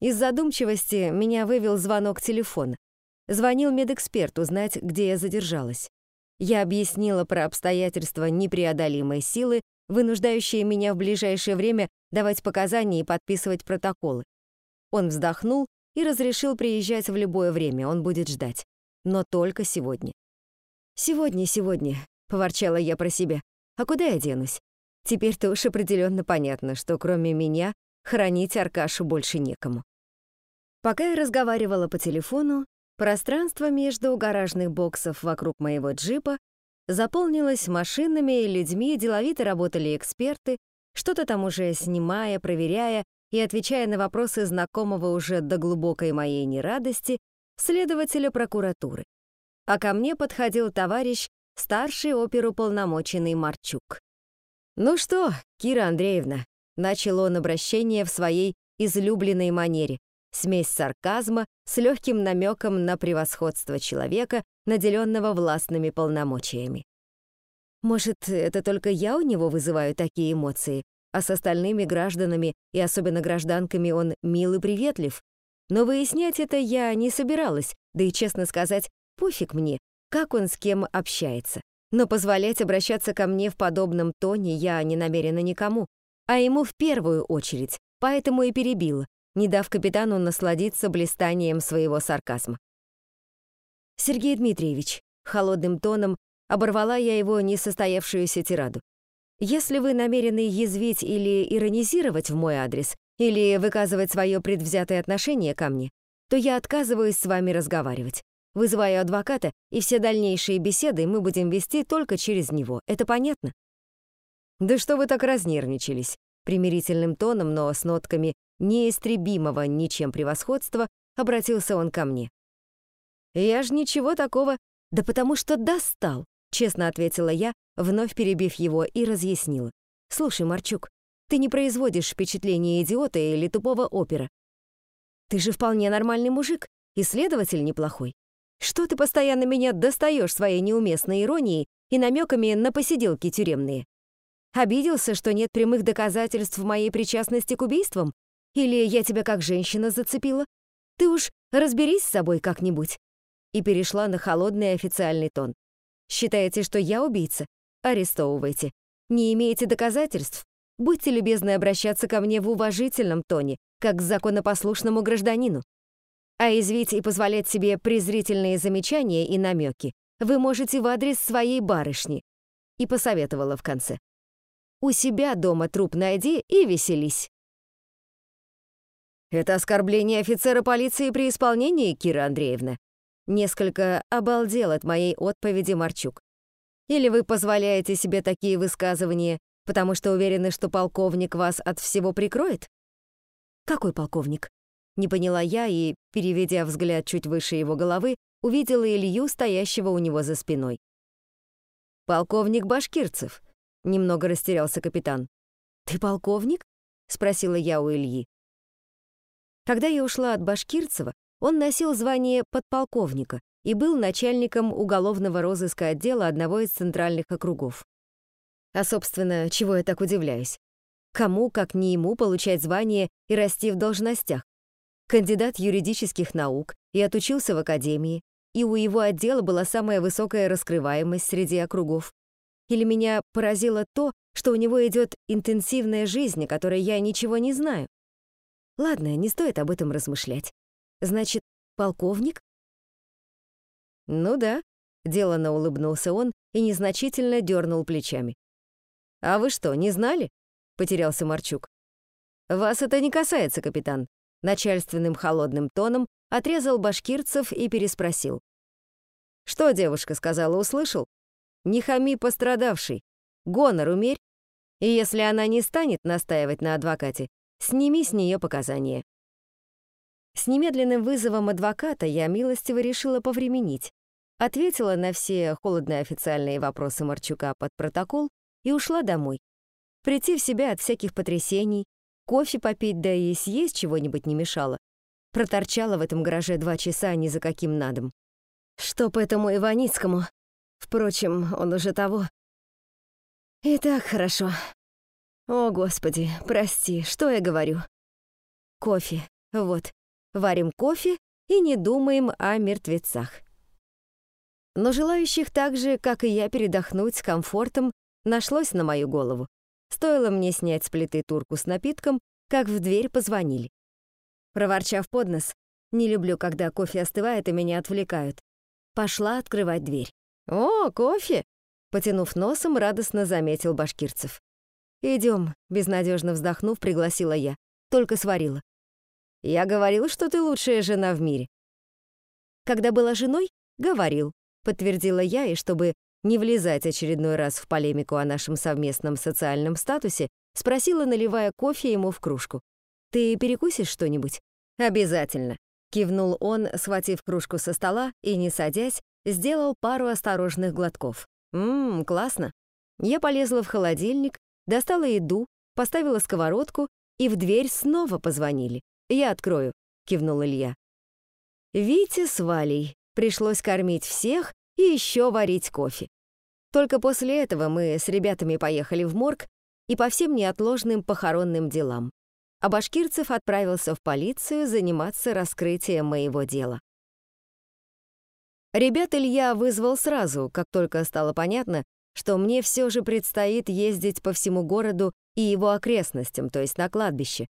Из задумчивости меня вывел звонок телефона. Звонил медэксперт узнать, где я задержалась. Я объяснила про обстоятельства непреодолимой силы, вынуждающие меня в ближайшее время давать показания и подписывать протоколы. Он вздохнул и разрешил приезжать в любое время, он будет ждать. Но только сегодня. «Сегодня, сегодня», — поворчала я про себя. «А куда я денусь? Теперь-то уж определенно понятно, что кроме меня хранить Аркашу больше некому». Пока я разговаривала по телефону, пространство между гаражных боксов вокруг моего джипа заполнилось машинами и людьми, деловито работали эксперты, что-то там уже снимая, проверяя и отвечая на вопросы знакомого уже до глубокой моей нерадости следователя прокуратуры. А ко мне подходил товарищ, старший оперуполномоченный Марчук. «Ну что, Кира Андреевна», — начал он обращение в своей излюбленной манере, смесь сарказма с легким намеком на превосходство человека, наделенного властными полномочиями. Может, это только я у него вызываю такие эмоции, а с остальными гражданами и особенно гражданками он мил и приветлив. Но выяснять это я не собиралась, да и, честно сказать, пофиг мне, как он с кем общается. Но позволять обращаться ко мне в подобном тоне я не намерена никому, а ему в первую очередь, поэтому и перебила, не дав капитану насладиться блистанием своего сарказма. «Сергей Дмитриевич», — холодным тоном оборвала я его несостоявшуюся тираду. «Если вы намерены язвить или иронизировать в мой адрес, или выказывать свое предвзятое отношение ко мне, то я отказываюсь с вами разговаривать. Вызываю адвоката, и все дальнейшие беседы мы будем вести только через него. Это понятно?» «Да что вы так разнервничались?» Примирительным тоном, но с нотками неистребимого ничем превосходства, обратился он ко мне. «Я ж ничего такого...» «Да потому что достал», — честно ответила я, вновь перебив его и разъяснила. «Слушай, Марчук, ты не производишь впечатление идиота или тупого опера. Ты же вполне нормальный мужик, исследователь неплохой. Что ты постоянно меня достаешь своей неуместной иронией и намеками на посиделки тюремные? Обиделся, что нет прямых доказательств моей причастности к убийствам? Или я тебя как женщина зацепила? Ты уж разберись с собой как-нибудь». И перешла на холодный официальный тон. «Считаете, что я убийца? Арестовывайте. Не имеете доказательств? Будьте любезны обращаться ко мне в уважительном тоне, как к законопослушному гражданину. А извить и позволять себе презрительные замечания и намеки вы можете в адрес своей барышни. И посоветовала в конце. У себя дома труп найди и веселись. Это оскорбление офицера полиции при исполнении, Кира Андреевна. Несколько обалдел от моей отповеди Марчук. Или вы позволяете себе такие высказывания, потому что уверены, что полковник вас от всего прикроет? Какой полковник? Не поняла я и, переведя взгляд чуть выше его головы, увидела Илью, стоящего у него за спиной. Полковник Башкирцев, Немного растерялся капитан. «Ты полковник?» — спросила я у Ильи. Когда я ушла от Башкирцева, он носил звание подполковника и был начальником уголовного розыска отдела одного из центральных округов. А, собственно, чего я так удивляюсь? Кому, как не ему, получать звание и расти в должностях? Кандидат юридических наук и отучился в академии, и у его отдела была самая высокая раскрываемость среди округов. Или меня поразило то, что у него идет интенсивная жизнь, о которой я ничего не знаю? Ладно, не стоит об этом размышлять. Значит, полковник? Ну да, делано улыбнулся он и незначительно дернул плечами. А вы что, не знали? Потерялся Марчук. Вас это не касается, капитан. Начальственным холодным тоном отрезал башкирцев и переспросил. Что девушка сказала, услышал? Не хами пострадавший. Гонор умерь. И если она не станет настаивать на адвокате, сними с нее показания. С немедленным вызовом адвоката я милостиво решила повременить. Ответила на все холодные официальные вопросы Марчука под протокол и ушла домой. Прийти в себя от всяких потрясений, кофе попить, да и съесть чего-нибудь не мешало. Проторчала в этом гараже два часа ни за каким надом. Чтоб этому Иваницкому Впрочем, он уже того. И так хорошо. О, Господи, прости, что я говорю? Кофе. Вот, варим кофе и не думаем о мертвецах. Но желающих так же, как и я, передохнуть с комфортом, нашлось на мою голову. Стоило мне снять с плиты турку с напитком, как в дверь позвонили. Проворчав под нос, не люблю, когда кофе остывает и меня отвлекают, пошла открывать дверь. «О, кофе!» — потянув носом, радостно заметил Башкирцев. «Идем», — безнадежно вздохнув, пригласила я. Только сварила. «Я говорил, что ты лучшая жена в мире». «Когда была женой, говорил», — подтвердила я, и чтобы не влезать очередной раз в полемику о нашем совместном социальном статусе, спросила, наливая кофе ему в кружку. «Ты перекусишь что-нибудь?» «Обязательно», — кивнул он, схватив кружку со стола и, не садясь, сделал пару осторожных глотков. «Ммм, классно». Я полезла в холодильник, достала еду, поставила сковородку, и в дверь снова позвонили. «Я открою», — кивнул Илья. Вите с Валей пришлось кормить всех и еще варить кофе. Только после этого мы с ребятами поехали в морг и по всем неотложным похоронным делам. А Башкирцев отправился в полицию заниматься раскрытием моего дела. Ребят Илья вызвал сразу, как только стало понятно, что мне все же предстоит ездить по всему городу и его окрестностям, то есть на кладбище.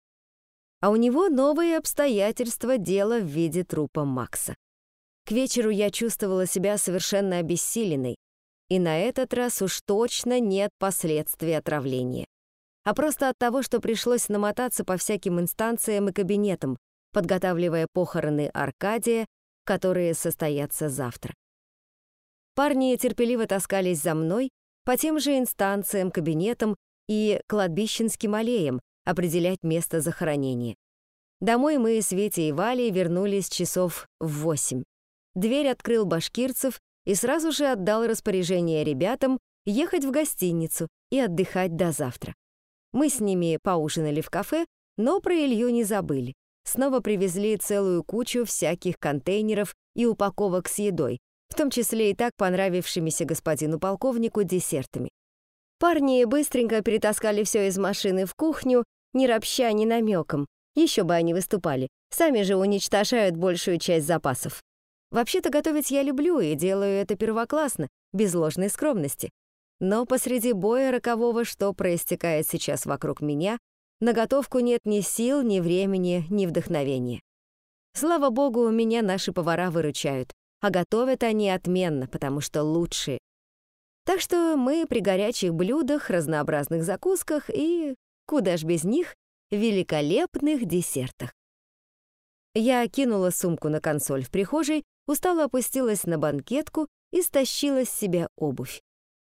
А у него новые обстоятельства дела в виде трупа Макса. К вечеру я чувствовала себя совершенно обессиленной, и на этот раз уж точно нет последствий отравления. А просто от того, что пришлось намотаться по всяким инстанциям и кабинетам, подготавливая похороны Аркадия, которые состоятся завтра. Парни терпеливо таскались за мной по тем же инстанциям, кабинетам и кладбищенским аллеям определять место захоронения. Домой мы с Витей и Валей вернулись часов в восемь. Дверь открыл Башкирцев и сразу же отдал распоряжение ребятам ехать в гостиницу и отдыхать до завтра. Мы с ними поужинали в кафе, но про Илью не забыли. Снова привезли целую кучу всяких контейнеров и упаковок с едой, в том числе и так понравившимися господину полковнику десертами. Парни быстренько перетаскали все из машины в кухню, ни ропща, ни намеком. Еще бы они выступали. Сами же уничтожают большую часть запасов. Вообще-то готовить я люблю и делаю это первоклассно, без ложной скромности. Но посреди боя рокового, что проистекает сейчас вокруг меня, на готовку нет ни сил, ни времени, ни вдохновения. Слава богу, меня наши повара выручают, а готовят они отменно, потому что лучшие. Так что мы при горячих блюдах, разнообразных закусках и, куда ж без них, великолепных десертах. Я кинула сумку на консоль в прихожей устало опустилась на банкетку и стащила с себя обувь.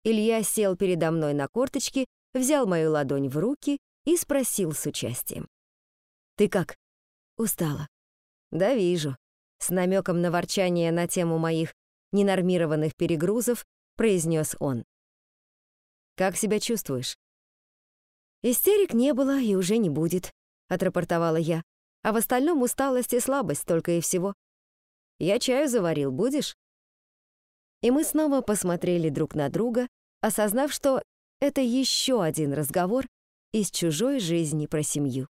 Илья сел передо мной на корточки, взял мою ладонь в руки и спросил с участием. «Ты как?» «Устала». «Да вижу». С намеком на ворчание на тему моих ненормированных перегрузов произнес он. «Как себя чувствуешь?» «Истерик не было и уже не будет», — отрапортовала я. «А в остальном усталость и слабость только и всего. Я чаю заварил, будешь?» И мы снова посмотрели друг на друга, осознав, что это еще один разговор из чужой жизни про семью.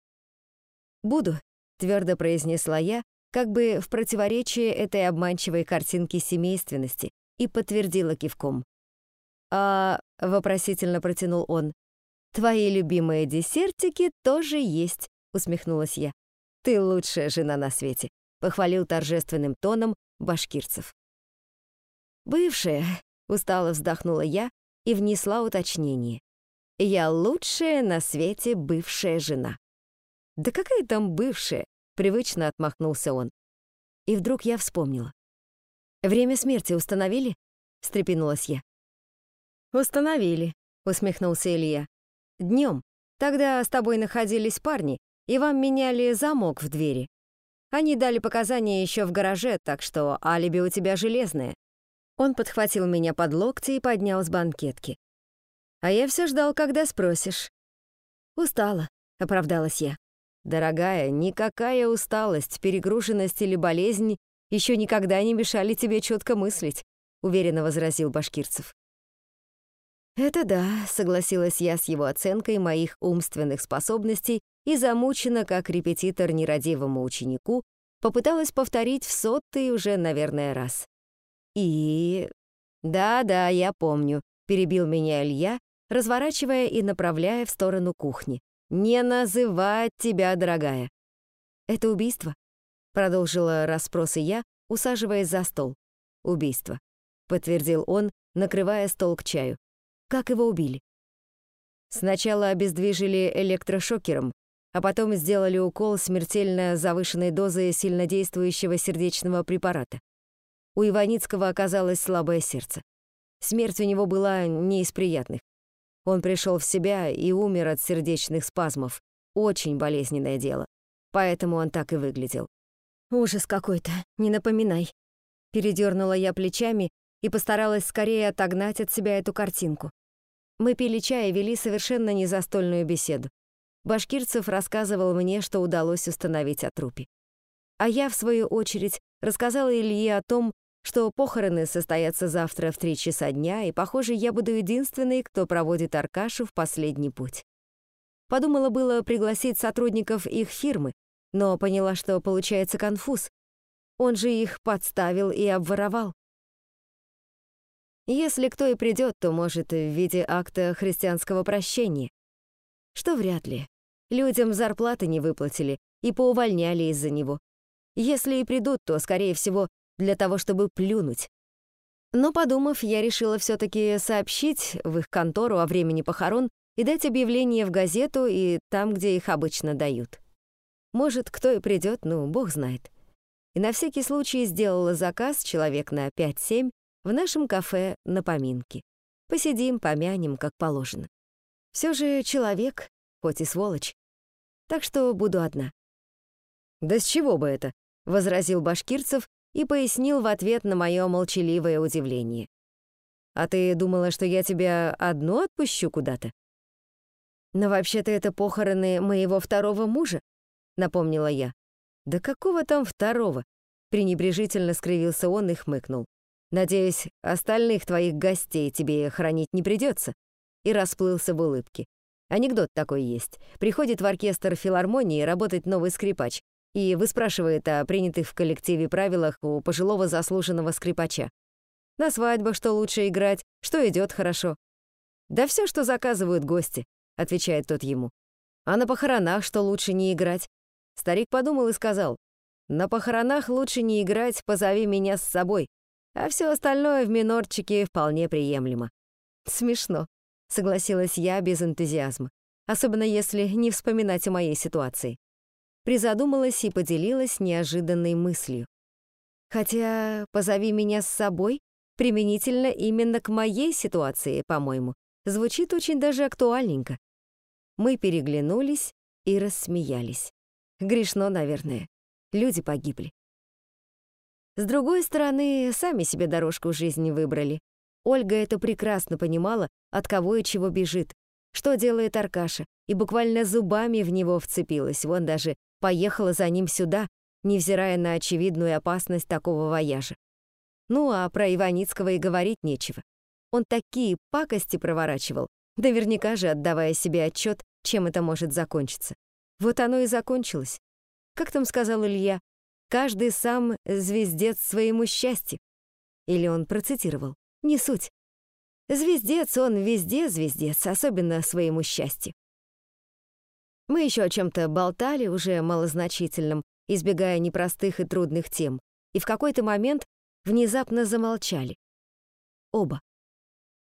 «Буду», — твердо произнесла я, как бы в противоречие этой обманчивой картинке семейственности, и подтвердила кивком. «А...» — вопросительно протянул он. «Твои любимые десертики тоже есть», — усмехнулась я. «Ты лучшая жена на свете похвалил торжественным тоном башкирцев. «Бывшая», — устало вздохнула я и внесла уточнение. «Я лучшая на свете бывшая жена». «Да какая там бывшая?» — привычно отмахнулся он. И вдруг я вспомнила. «Время смерти установили?» — встрепенулась я. «Установили», — усмехнулся Илья. «Днем. Тогда с тобой находились парни, и вам меняли замок в двери. Они дали показания еще в гараже, так что алиби у тебя железное. Он подхватил меня под локти и поднял с банкетки. А я все ждал, когда спросишь. Устала, оправдалась я. Дорогая, никакая усталость, перегруженность или болезнь еще никогда не мешали тебе четко мыслить, уверенно возразил Башкирцев. «Это да», — согласилась я с его оценкой моих умственных способностей и замучена, как репетитор нерадивому ученику, попыталась повторить в сотый уже, наверное, раз. И... «Да-да, я помню», — перебил меня Илья, разворачивая и направляя в сторону кухни. «Не называть тебя, дорогая». «Это убийство?» — продолжила расспросы я, усаживаясь за стол. «Убийство», — подтвердил он, накрывая стол к чаю. «Как его убили?» Сначала обездвижили электрошокером, а потом сделали укол смертельно завышенной дозы сильнодействующего сердечного препарата. У Иваницкого оказалось слабое сердце. Смерть у него была не из приятных. Он пришел в себя и умер от сердечных спазмов. Очень болезненное дело. Поэтому он так и выглядел. «Ужас какой-то, не напоминай». Передернула я плечами и постаралась скорее отогнать от себя эту картинку. Мы пили чай и вели совершенно незастольную беседу. Башкирцев рассказывал мне, что удалось установить о трупе. А я, в свою очередь, рассказала Илье о том, что похороны состоятся завтра в три часа дня, и, похоже, я буду единственной, кто проводит Аркашу в последний путь. Подумала было пригласить сотрудников их фирмы, но поняла, что получается конфуз. Он же их подставил и обворовал. Если кто и придет, то, может, в виде акта христианского прощения. Что вряд ли. Людям зарплаты не выплатили и поувольняли из-за него. Если и придут, то, скорее всего, для того, чтобы плюнуть. Но, подумав, я решила все-таки сообщить в их контору о времени похорон и дать объявление в газету и там, где их обычно дают. Может, кто и придет, ну, бог знает. И на всякий случай сделала заказ человек на 5-7 в нашем кафе на поминки. Посидим, помянем, как положено. Все же человек, хоть и сволочь. Так что буду одна. «Да с чего бы это?» — возразил Башкирцев и пояснил в ответ на мое молчаливое удивление. «А ты думала, что я тебя одну отпущу куда-то?» «Но вообще-то это похороны моего второго мужа», — напомнила я. «Да какого там второго?» — пренебрежительно скривился он и хмыкнул. «Надеюсь, остальных твоих гостей тебе хранить не придется?» И расплылся в улыбке. Анекдот такой есть. Приходит в оркестр филармонии работать новый скрипач и выспрашивает о принятых в коллективе правилах у пожилого заслуженного скрипача. На свадьбах что лучше играть, что идет хорошо. «Да все, что заказывают гости», — отвечает тот ему. «А на похоронах что лучше не играть?» Старик подумал и сказал, «На похоронах лучше не играть, позови меня с собой, а все остальное в минорчике вполне приемлемо». Смешно, согласилась я без энтузиазма, особенно если не вспоминать о моей ситуации. Призадумалась и поделилась неожиданной мыслью. Хотя «позови меня с собой» применительно именно к моей ситуации, по-моему, звучит очень даже актуальненько. Мы переглянулись и рассмеялись. Грешно, наверное. Люди погибли. С другой стороны, сами себе дорожку жизни выбрали. Ольга это прекрасно понимала, от кого и чего бежит, что делает Аркаша, и буквально зубами в него вцепилась, вон даже поехала за ним сюда, невзирая на очевидную опасность такого вояжа. Ну а про Иваницкого и говорить нечего. Он такие пакости проворачивал, наверняка же отдавая себе отчет, чем это может закончиться. Вот оно и закончилось. Как там сказал Илья, каждый сам звездец своему счастью. Или он процитировал. Не суть. Звездец он везде звездец, особенно своему счастью. Мы еще о чем-то болтали, уже малозначительном, избегая непростых и трудных тем, и в какой-то момент внезапно замолчали. Оба.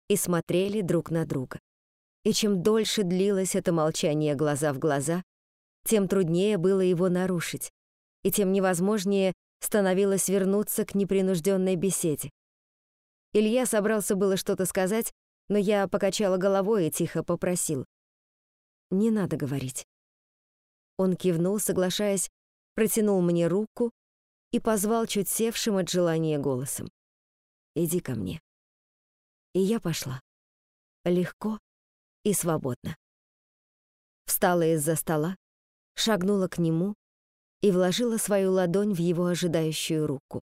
И смотрели друг на друга. И чем дольше длилось это молчание глаза в глаза, тем труднее было его нарушить, и тем невозможнее становилось вернуться к непринужденной беседе. Илья собрался было что-то сказать, но я покачала головой и тихо попросил. «Не надо говорить». Он кивнул, соглашаясь, протянул мне руку и позвал чуть севшим от желания голосом. «Иди ко мне». И я пошла. Легко и свободно. Встала из-за стола, шагнула к нему и вложила свою ладонь в его ожидающую руку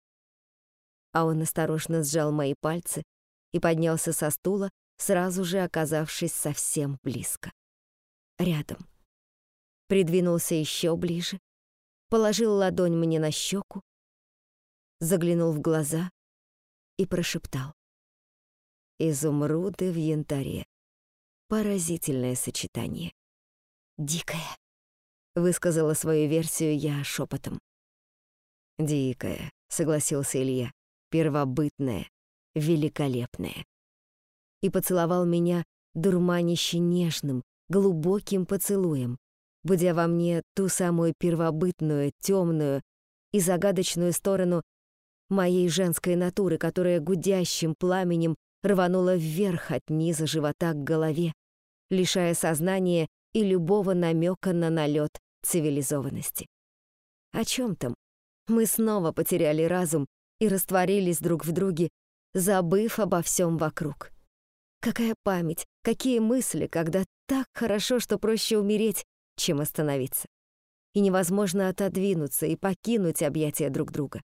а он осторожно сжал мои пальцы и поднялся со стула, сразу же оказавшись совсем близко. Рядом. Придвинулся еще ближе, положил ладонь мне на щеку, заглянул в глаза и прошептал. Изумруды в янтаре. Поразительное сочетание. «Дикая», — высказала свою версию я шепотом. «Дикая», — согласился Илья, — «первобытная, великолепная». И поцеловал меня дурманище нежным, глубоким поцелуем, будя во мне ту самую первобытную, темную и загадочную сторону моей женской натуры, которая гудящим пламенем рванула вверх от низа живота к голове, лишая сознания и любого намека на налет цивилизованности. О чем там? Мы снова потеряли разум и растворились друг в друге, забыв обо всем вокруг. Какая память, какие мысли, когда так хорошо, что проще умереть, чем остановиться. И невозможно отодвинуться и покинуть объятия друг друга.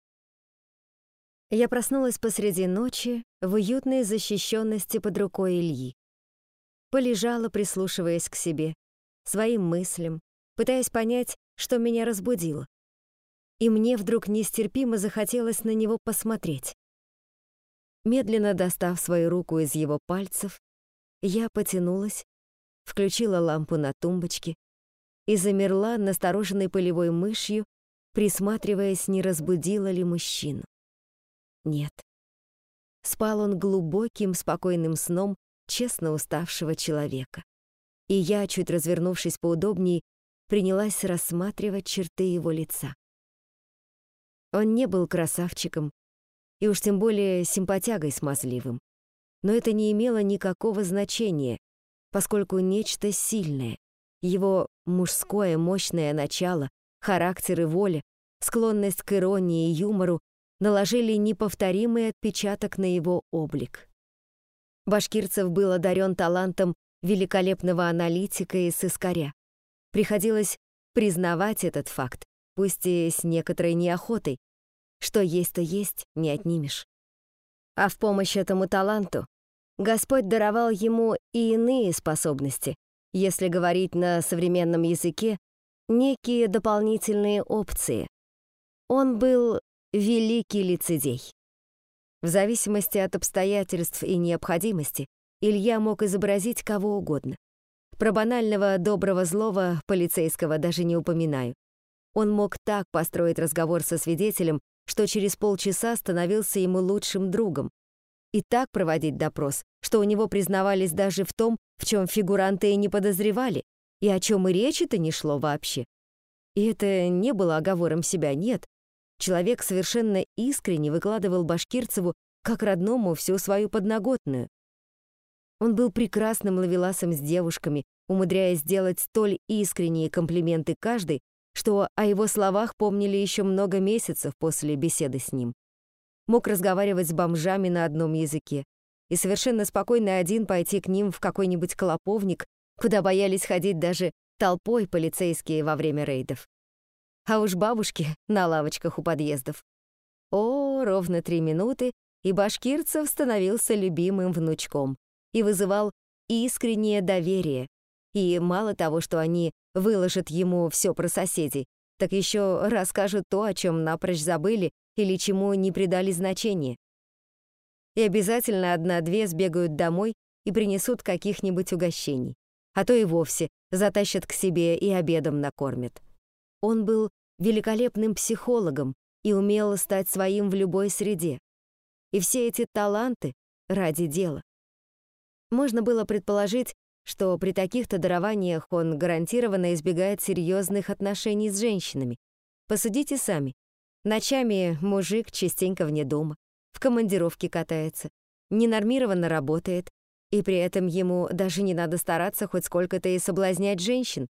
Я проснулась посреди ночи в уютной защищенности под рукой Ильи. Полежала, прислушиваясь к себе, своим мыслям, пытаясь понять, что меня разбудило. И мне вдруг нестерпимо захотелось на него посмотреть. Медленно достав свою руку из его пальцев, я потянулась, включила лампу на тумбочке и замерла настороженной полевой мышью, присматриваясь, не разбудила ли мужчину. Нет. Спал он глубоким, спокойным сном честно уставшего человека. И я, чуть развернувшись поудобнее, принялась рассматривать черты его лица. Он не был красавчиком, и уж тем более симпатягой смазливым. Но это не имело никакого значения, поскольку нечто сильное, его мужское мощное начало, характер и воля, склонность к иронии и юмору наложили неповторимый отпечаток на его облик. Башкирцев был одарен талантом великолепного аналитика и сыскаря. Приходилось признавать этот факт, пусть и с некоторой неохотой. Что есть, то есть, не отнимешь. А в помощь этому таланту Господь даровал ему и иные способности, если говорить на современном языке, некие дополнительные опции. Он был великий лицедей. В зависимости от обстоятельств и необходимости Илья мог изобразить кого угодно. Про банального доброго злого полицейского даже не упоминаю. Он мог так построить разговор со свидетелем, что через полчаса становился ему лучшим другом. И так проводить допрос, что у него признавались даже в том, в чем фигуранты и не подозревали, и о чем и речи-то не шло вообще. И это не было оговором себя, нет. Человек совершенно искренне выкладывал Башкирцеву как родному всю свою подноготную. Он был прекрасным ловеласом с девушками, умудряясь сделать столь искренние комплименты каждой, что о его словах помнили еще много месяцев после беседы с ним. Мог разговаривать с бомжами на одном языке и совершенно спокойно один пойти к ним в какой-нибудь клоповник, куда боялись ходить даже толпой полицейские во время рейдов а уж бабушки на лавочках у подъездов. О, ровно три минуты, и Башкирцев становился любимым внучком и вызывал искреннее доверие. И мало того, что они выложат ему все про соседей, так еще расскажут то, о чем напрочь забыли или чему не придали значения. И обязательно одна-две сбегают домой и принесут каких-нибудь угощений, а то и вовсе затащат к себе и обедом накормят. Он был великолепным психологом и умел стать своим в любой среде. И все эти таланты ради дела. Можно было предположить, что при таких-то дарованиях он гарантированно избегает серьезных отношений с женщинами. Посудите сами. Ночами мужик частенько вне дома, в командировке катается, ненормированно работает, и при этом ему даже не надо стараться хоть сколько-то и соблазнять женщин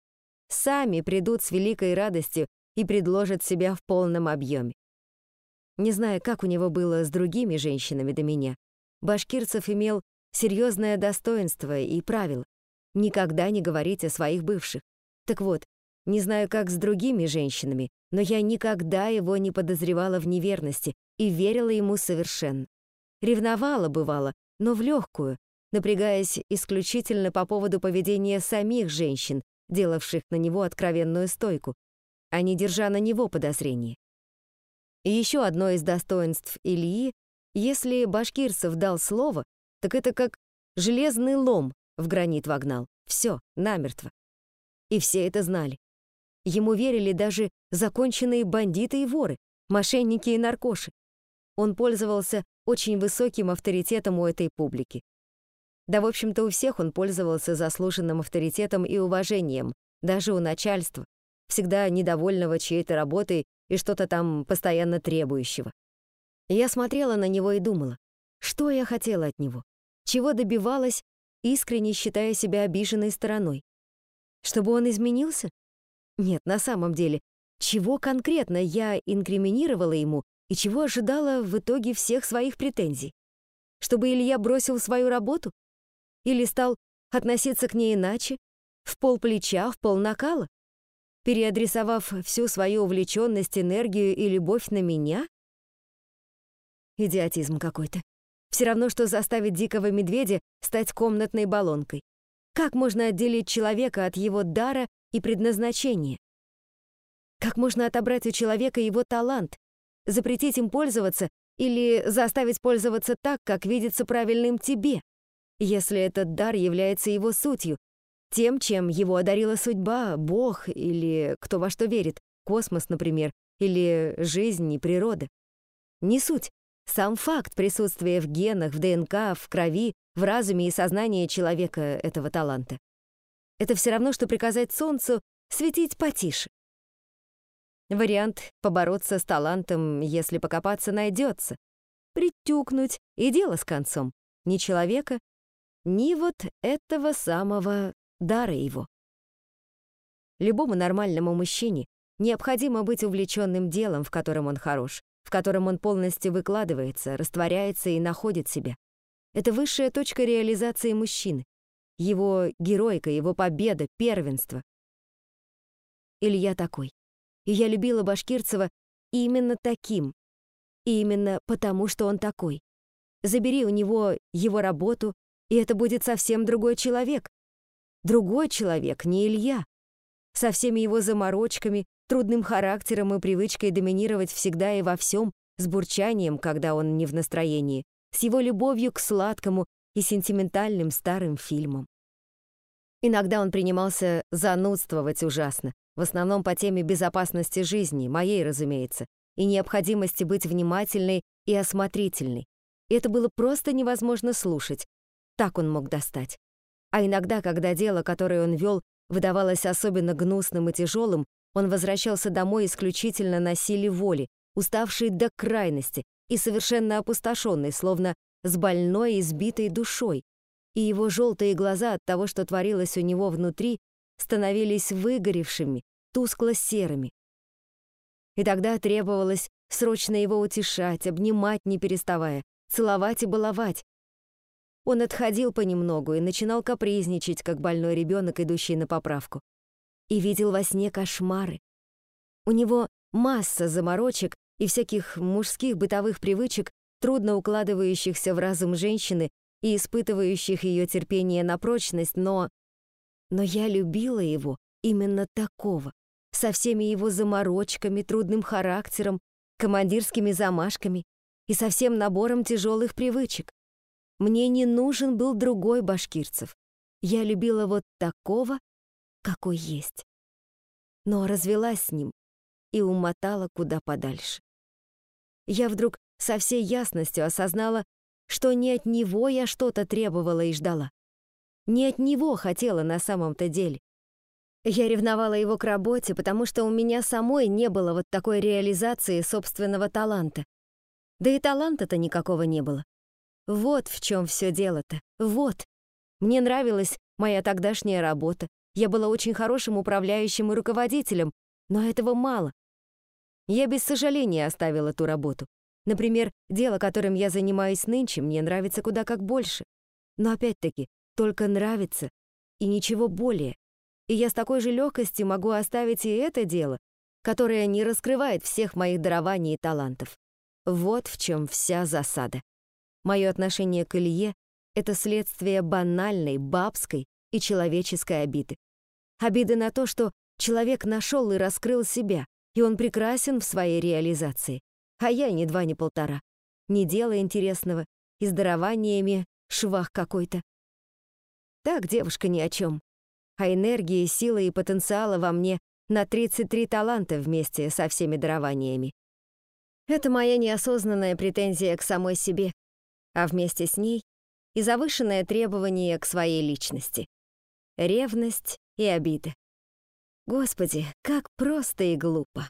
сами придут с великой радостью и предложат себя в полном объеме. Не зная, как у него было с другими женщинами до меня, Башкирцев имел серьезное достоинство и правило — никогда не говорить о своих бывших. Так вот, не знаю, как с другими женщинами, но я никогда его не подозревала в неверности и верила ему совершенно. Ревновала, бывало, но в легкую, напрягаясь исключительно по поводу поведения самих женщин, делавших на него откровенную стойку, а не держа на него подозрения. И еще одно из достоинств Ильи, если Башкирцев дал слово, так это как железный лом в гранит вогнал. Все, намертво. И все это знали. Ему верили даже законченные бандиты и воры, мошенники и наркоши. Он пользовался очень высоким авторитетом у этой публики. Да, в общем-то, у всех он пользовался заслуженным авторитетом и уважением, даже у начальства, всегда недовольного чьей-то работой и что-то там постоянно требующего. Я смотрела на него и думала, что я хотела от него, чего добивалась, искренне считая себя обиженной стороной. Чтобы он изменился? Нет, на самом деле, чего конкретно я инкриминировала ему и чего ожидала в итоге всех своих претензий? Чтобы Илья бросил свою работу? Или стал относиться к ней иначе? В полплеча, в пол накала? Переадресовав всю свою увлеченность, энергию и любовь на меня? Идиотизм какой-то. Все равно, что заставить дикого медведя стать комнатной баллонкой. Как можно отделить человека от его дара и предназначения? Как можно отобрать у человека его талант, запретить им пользоваться или заставить пользоваться так, как видится правильным тебе, если этот дар является его сутью, тем, чем его одарила судьба, Бог или кто во что верит, космос, например, или жизнь и природа. Не суть. Сам факт присутствия в генах, в ДНК, в крови, в разуме и сознании человека этого таланта. Это все равно, что приказать солнцу светить потише. Вариант побороться с талантом, если покопаться, найдется. Притюкнуть, и дело с концом. Ни человека, ни вот этого самого дара его. Любому нормальному мужчине необходимо быть увлеченным делом, в котором он хорош, в котором он полностью выкладывается, растворяется и находит себя. Это высшая точка реализации мужчины, его геройка, его победа, первенство. Илья такой. И я любила Башкирцева именно таким, и именно потому, что он такой. Забери у него его работу, и это будет совсем другой человек, Другой человек, не Илья. Со всеми его заморочками, трудным характером и привычкой доминировать всегда и во всем, с бурчанием, когда он не в настроении, с его любовью к сладкому и сентиментальным старым фильмам. Иногда он принимался занудствовать ужасно, в основном по теме безопасности жизни, моей, разумеется, и необходимости быть внимательной и осмотрительной. И это было просто невозможно слушать. Так он мог достать. А иногда, когда дело, которое он вел, выдавалось особенно гнусным и тяжелым, он возвращался домой исключительно на силе воли, уставший до крайности и совершенно опустошенный, словно с больной и сбитой душой. И его желтые глаза от того, что творилось у него внутри, становились выгоревшими, тускло-серыми. И тогда требовалось срочно его утешать, обнимать не переставая, целовать и баловать, он отходил понемногу и начинал капризничать, как больной ребенок, идущий на поправку. И видел во сне кошмары. У него масса заморочек и всяких мужских бытовых привычек, трудно укладывающихся в разум женщины и испытывающих ее терпение на прочность, но... Но я любила его именно такого, со всеми его заморочками, трудным характером, командирскими замашками и со всем набором тяжелых привычек. Мне не нужен был другой башкирцев. Я любила вот такого, какой есть. Но развелась с ним и умотала куда подальше. Я вдруг со всей ясностью осознала, что не от него я что-то требовала и ждала. Не от него хотела на самом-то деле. Я ревновала его к работе, потому что у меня самой не было вот такой реализации собственного таланта. Да и таланта-то никакого не было. Вот в чем все дело-то. Вот. Мне нравилась моя тогдашняя работа. Я была очень хорошим управляющим и руководителем, но этого мало. Я без сожаления оставила ту работу. Например, дело, которым я занимаюсь нынче, мне нравится куда как больше. Но опять-таки, только нравится и ничего более. И я с такой же легкостью могу оставить и это дело, которое не раскрывает всех моих дарований и талантов. Вот в чем вся засада. Мое отношение к Илье — это следствие банальной, бабской и человеческой обиды. Обиды на то, что человек нашел и раскрыл себя, и он прекрасен в своей реализации, а я ни два, ни полтора. Ни дела интересного, и здорованиями швах какой-то. Так девушка ни о чем. А энергии, силы и потенциала во мне на 33 таланта вместе со всеми дарованиями. Это моя неосознанная претензия к самой себе, а вместе с ней и завышенное требование к своей личности. Ревность и обида. Господи, как просто и глупо.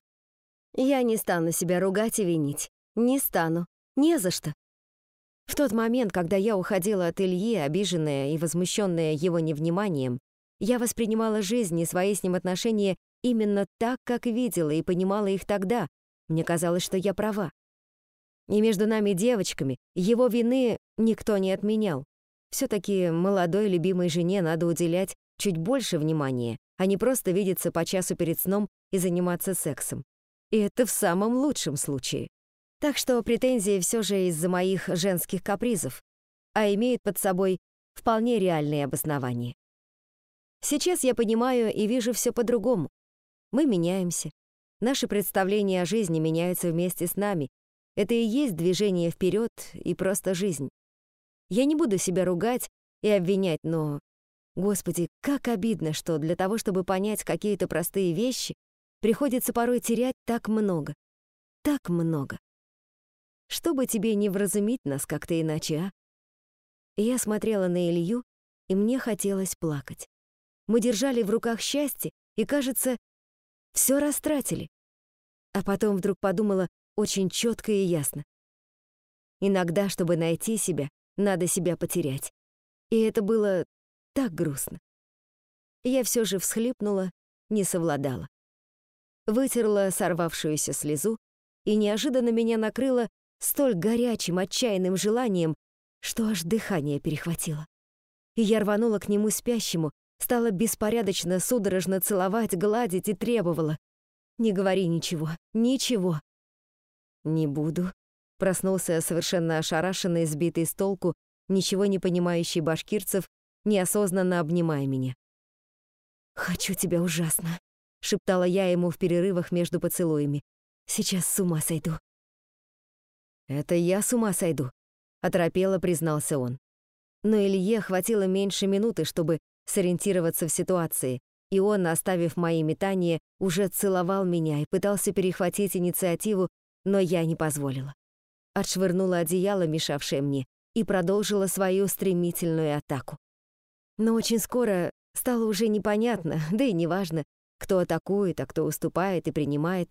Я не стану себя ругать и винить. Не стану. Не за что. В тот момент, когда я уходила от Ильи, обиженная и возмущенная его невниманием, я воспринимала жизнь и свои с ним отношения именно так, как видела и понимала их тогда. Мне казалось, что я права. И между нами девочками его вины никто не отменял. Все-таки молодой любимой жене надо уделять чуть больше внимания, а не просто видеться по часу перед сном и заниматься сексом. И это в самом лучшем случае. Так что претензии все же из-за моих женских капризов, а имеют под собой вполне реальные обоснования. Сейчас я понимаю и вижу все по-другому. Мы меняемся. Наши представления о жизни меняются вместе с нами. Это и есть движение вперед и просто жизнь. Я не буду себя ругать и обвинять, но... Господи, как обидно, что для того, чтобы понять какие-то простые вещи, приходится порой терять так много. Так много чтобы тебе не вразумить нас как-то иначе, а?» Я смотрела на Илью, и мне хотелось плакать. Мы держали в руках счастье и, кажется, все растратили. А потом вдруг подумала очень четко и ясно. Иногда, чтобы найти себя, надо себя потерять. И это было так грустно. Я все же всхлипнула, не совладала. Вытерла сорвавшуюся слезу, и неожиданно меня накрыло столь горячим, отчаянным желанием, что аж дыхание перехватило. И я рванула к нему спящему, стала беспорядочно, судорожно целовать, гладить и требовала. «Не говори ничего, ничего». «Не буду», — проснулся совершенно ошарашенный, сбитый с толку, ничего не понимающий башкирцев, неосознанно обнимая меня. «Хочу тебя ужасно», — шептала я ему в перерывах между поцелуями. «Сейчас с ума сойду». «Это я с ума сойду», — оторопело признался он. Но Илье хватило меньше минуты, чтобы сориентироваться в ситуации, и он, оставив мои метания, уже целовал меня и пытался перехватить инициативу, но я не позволила. Отшвырнула одеяло, мешавшее мне, и продолжила свою стремительную атаку. Но очень скоро стало уже непонятно, да и неважно, кто атакует, а кто уступает и принимает.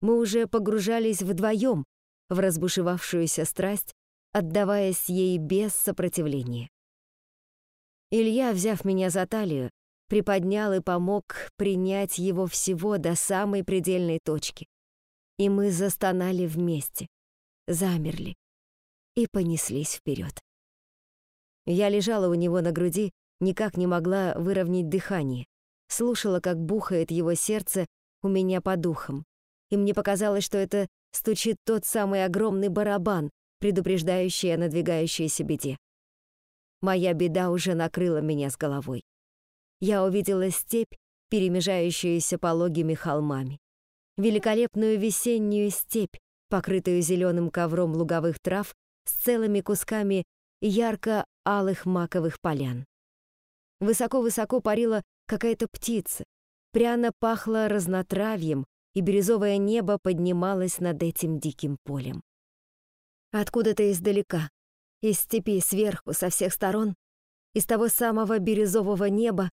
Мы уже погружались вдвоем, в разбушевавшуюся страсть, отдаваясь ей без сопротивления. Илья, взяв меня за талию, приподнял и помог принять его всего до самой предельной точки. И мы застонали вместе, замерли и понеслись вперед. Я лежала у него на груди, никак не могла выровнять дыхание, слушала, как бухает его сердце у меня по духам, и мне показалось, что это стучит тот самый огромный барабан, предупреждающий о надвигающейся беде. Моя беда уже накрыла меня с головой. Я увидела степь, перемежающуюся пологими холмами. Великолепную весеннюю степь, покрытую зеленым ковром луговых трав с целыми кусками ярко-алых маковых полян. Высоко-высоко парила какая-то птица, пряно пахло разнотравьем, и бирюзовое небо поднималось над этим диким полем. Откуда-то издалека, из степи сверху, со всех сторон, из того самого бирюзового неба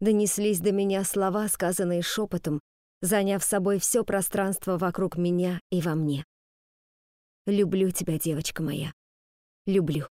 донеслись до меня слова, сказанные шепотом, заняв собой все пространство вокруг меня и во мне. «Люблю тебя, девочка моя. Люблю».